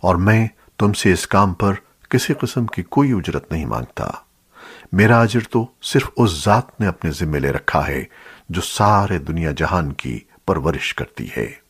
اور میں تم سے اس کام پر کسی قسم کی کوئی اجرت نہیں مانگتا۔ میرا اجر تو صرف اس ذات نے اپنے ذمہ لے رکھا ہے جو سارے دنیا جہان کی پرورش کرتی ہے۔